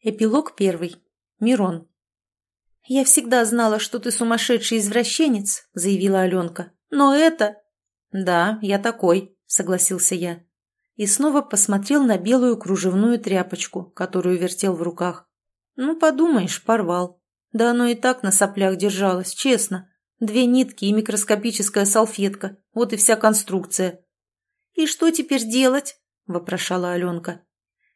Эпилог первый. Мирон. «Я всегда знала, что ты сумасшедший извращенец», — заявила Аленка. «Но это...» «Да, я такой», — согласился я. И снова посмотрел на белую кружевную тряпочку, которую вертел в руках. «Ну, подумаешь, порвал. Да оно и так на соплях держалось, честно. Две нитки и микроскопическая салфетка. Вот и вся конструкция». «И что теперь делать?» — вопрошала Аленка.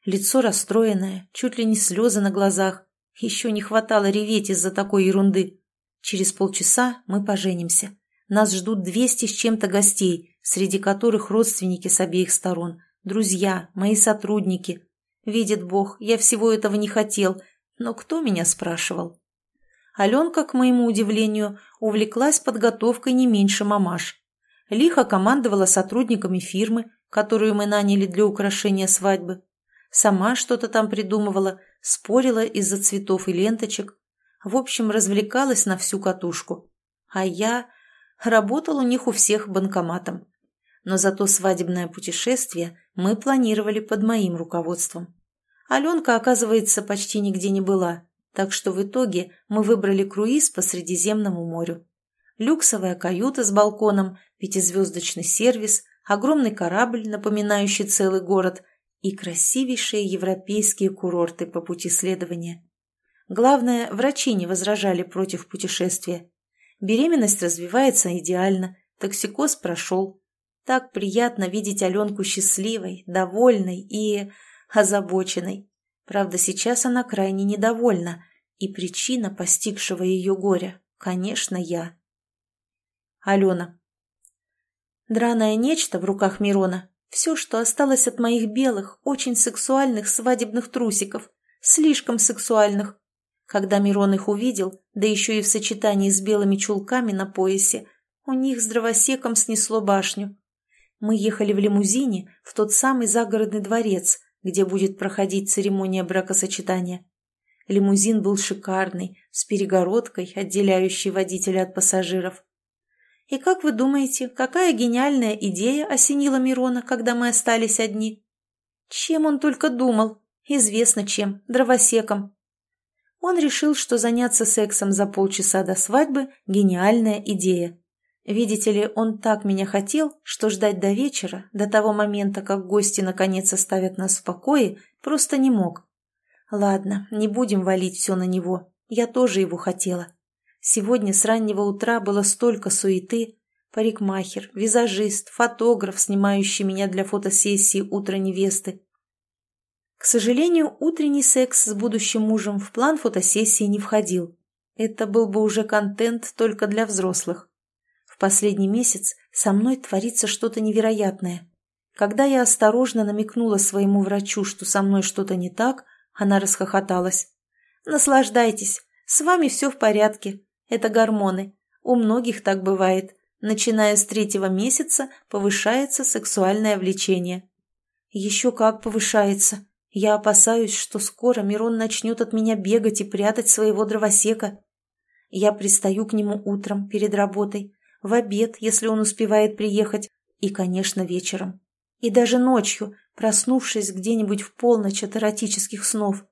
Лицо расстроенное, чуть ли не слезы на глазах. Еще не хватало реветь из-за такой ерунды. Через полчаса мы поженимся. Нас ждут двести с чем-то гостей, среди которых родственники с обеих сторон, друзья, мои сотрудники. Видит Бог, я всего этого не хотел, но кто меня спрашивал? Аленка, к моему удивлению, увлеклась подготовкой не меньше мамаш. Лихо командовала сотрудниками фирмы, которую мы наняли для украшения свадьбы сама что-то там придумывала, спорила из-за цветов и ленточек. В общем, развлекалась на всю катушку. А я работал у них у всех банкоматом. Но зато свадебное путешествие мы планировали под моим руководством. Аленка, оказывается, почти нигде не была, так что в итоге мы выбрали круиз по Средиземному морю. Люксовая каюта с балконом, пятизвездочный сервис, огромный корабль, напоминающий целый город, и красивейшие европейские курорты по пути следования. Главное, врачи не возражали против путешествия. Беременность развивается идеально, токсикоз прошел. Так приятно видеть Аленку счастливой, довольной и озабоченной. Правда, сейчас она крайне недовольна, и причина постигшего ее горя, конечно, я. Алена. Драное нечто в руках Мирона все, что осталось от моих белых, очень сексуальных свадебных трусиков. Слишком сексуальных. Когда Мирон их увидел, да еще и в сочетании с белыми чулками на поясе, у них с снесло башню. Мы ехали в лимузине в тот самый загородный дворец, где будет проходить церемония бракосочетания. Лимузин был шикарный, с перегородкой, отделяющей водителя от пассажиров. И как вы думаете, какая гениальная идея осенила Мирона, когда мы остались одни? Чем он только думал? Известно чем. Дровосеком. Он решил, что заняться сексом за полчаса до свадьбы – гениальная идея. Видите ли, он так меня хотел, что ждать до вечера, до того момента, как гости наконец оставят нас в покое, просто не мог. Ладно, не будем валить все на него. Я тоже его хотела. Сегодня с раннего утра было столько суеты. Парикмахер, визажист, фотограф, снимающий меня для фотосессии «Утро невесты». К сожалению, утренний секс с будущим мужем в план фотосессии не входил. Это был бы уже контент только для взрослых. В последний месяц со мной творится что-то невероятное. Когда я осторожно намекнула своему врачу, что со мной что-то не так, она расхохоталась. «Наслаждайтесь, с вами все в порядке. Это гормоны. У многих так бывает. Начиная с третьего месяца повышается сексуальное влечение. Еще как повышается. Я опасаюсь, что скоро Мирон начнет от меня бегать и прятать своего дровосека. Я пристаю к нему утром перед работой, в обед, если он успевает приехать, и, конечно, вечером. И даже ночью, проснувшись где-нибудь в полночь от эротических снов.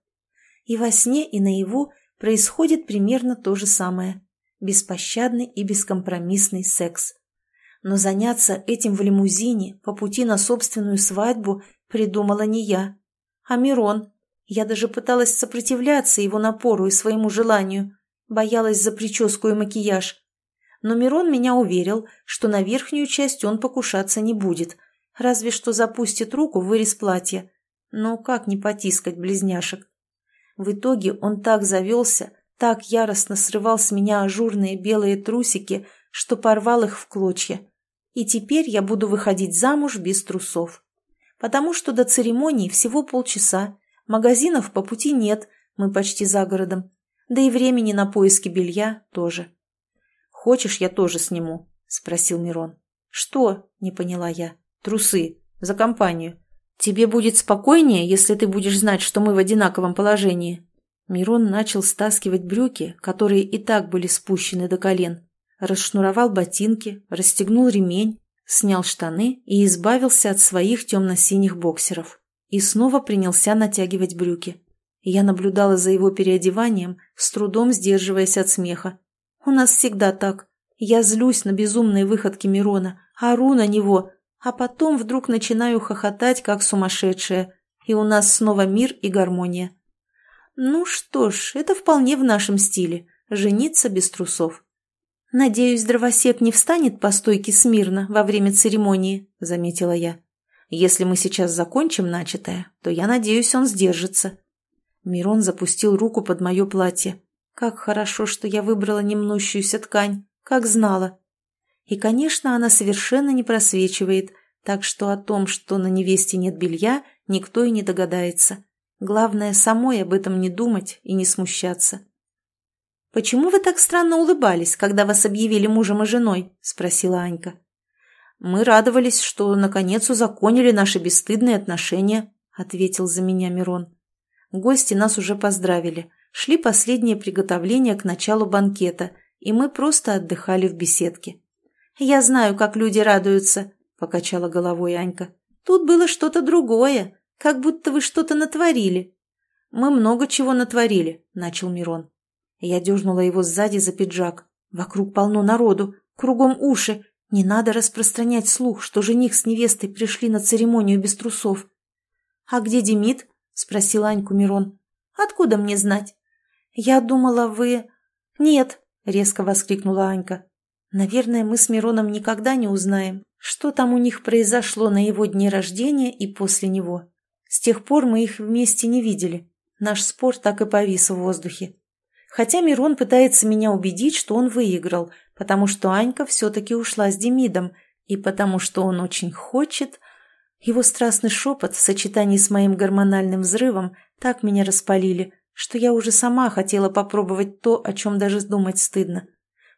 И во сне, и наяву происходит примерно то же самое беспощадный и бескомпромиссный секс. Но заняться этим в лимузине по пути на собственную свадьбу придумала не я, а Мирон. Я даже пыталась сопротивляться его напору и своему желанию, боялась за прическу и макияж. Но Мирон меня уверил, что на верхнюю часть он покушаться не будет, разве что запустит руку в вырез платья. Но как не потискать близняшек? В итоге он так завелся, так яростно срывал с меня ажурные белые трусики, что порвал их в клочья. И теперь я буду выходить замуж без трусов. Потому что до церемонии всего полчаса, магазинов по пути нет, мы почти за городом, да и времени на поиски белья тоже. «Хочешь, я тоже сниму?» – спросил Мирон. «Что?» – не поняла я. «Трусы. За компанию. Тебе будет спокойнее, если ты будешь знать, что мы в одинаковом положении?» Мирон начал стаскивать брюки, которые и так были спущены до колен, расшнуровал ботинки, расстегнул ремень, снял штаны и избавился от своих темно-синих боксеров. И снова принялся натягивать брюки. Я наблюдала за его переодеванием, с трудом сдерживаясь от смеха. У нас всегда так. Я злюсь на безумные выходки Мирона, ору на него, а потом вдруг начинаю хохотать, как сумасшедшая, и у нас снова мир и гармония. Ну что ж, это вполне в нашем стиле – жениться без трусов. «Надеюсь, дровосек не встанет по стойке смирно во время церемонии», – заметила я. «Если мы сейчас закончим начатое, то я надеюсь, он сдержится». Мирон запустил руку под мое платье. Как хорошо, что я выбрала немнущуюся ткань, как знала. И, конечно, она совершенно не просвечивает, так что о том, что на невесте нет белья, никто и не догадается. Главное, самой об этом не думать и не смущаться. «Почему вы так странно улыбались, когда вас объявили мужем и женой?» – спросила Анька. «Мы радовались, что, наконец, узаконили наши бесстыдные отношения», – ответил за меня Мирон. Гости нас уже поздравили. Шли последние приготовления к началу банкета, и мы просто отдыхали в беседке. «Я знаю, как люди радуются», – покачала головой Анька. «Тут было что-то другое, как будто вы что-то натворили». «Мы много чего натворили», – начал Мирон. Я дернула его сзади за пиджак. Вокруг полно народу, кругом уши. Не надо распространять слух, что жених с невестой пришли на церемонию без трусов. «А где Демид?» — спросил Аньку Мирон. «Откуда мне знать?» «Я думала, вы...» «Нет», — резко воскликнула Анька. «Наверное, мы с Мироном никогда не узнаем, что там у них произошло на его дне рождения и после него. С тех пор мы их вместе не видели. Наш спор так и повис в воздухе. Хотя Мирон пытается меня убедить, что он выиграл, потому что Анька все-таки ушла с Демидом, и потому что он очень хочет... Его страстный шепот в сочетании с моим гормональным взрывом так меня распалили, что я уже сама хотела попробовать то, о чем даже думать стыдно.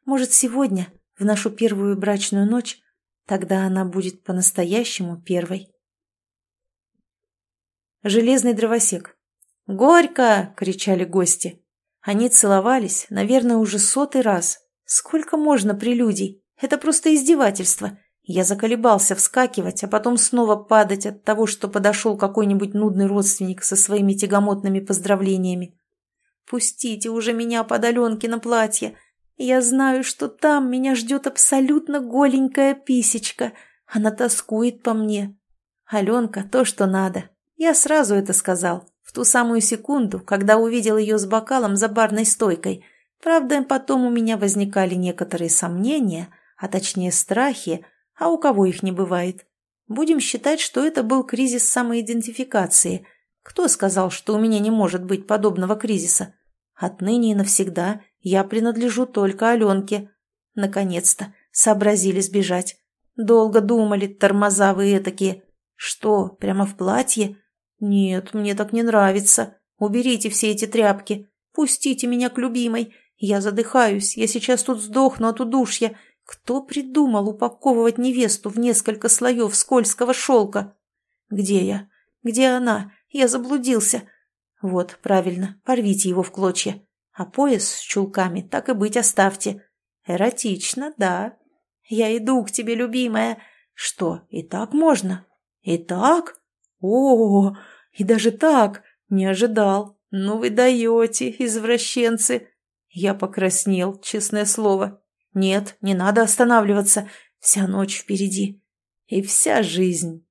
Может, сегодня, в нашу первую брачную ночь, тогда она будет по-настоящему первой. Железный дровосек. «Горько!» — кричали гости. Они целовались, наверное, уже сотый раз. Сколько можно прелюдий? Это просто издевательство. Я заколебался вскакивать, а потом снова падать от того, что подошел какой-нибудь нудный родственник со своими тягомотными поздравлениями. «Пустите уже меня под Аленкино платье. Я знаю, что там меня ждет абсолютно голенькая писечка. Она тоскует по мне. Аленка — то, что надо. Я сразу это сказал в ту самую секунду, когда увидел ее с бокалом за барной стойкой. Правда, потом у меня возникали некоторые сомнения, а точнее страхи, а у кого их не бывает. Будем считать, что это был кризис самоидентификации. Кто сказал, что у меня не может быть подобного кризиса? Отныне и навсегда я принадлежу только Аленке. Наконец-то сообразили сбежать. Долго думали, тормоза вы этакие. Что, прямо в платье? «Нет, мне так не нравится. Уберите все эти тряпки. Пустите меня к любимой. Я задыхаюсь. Я сейчас тут сдохну от удушья. Кто придумал упаковывать невесту в несколько слоев скользкого шелка? Где я? Где она? Я заблудился. Вот, правильно, порвите его в клочья. А пояс с чулками так и быть оставьте. Эротично, да. Я иду к тебе, любимая. Что, и так можно? И так? О, и даже так не ожидал. Ну вы даете, извращенцы. Я покраснел, честное слово. Нет, не надо останавливаться. Вся ночь впереди. И вся жизнь.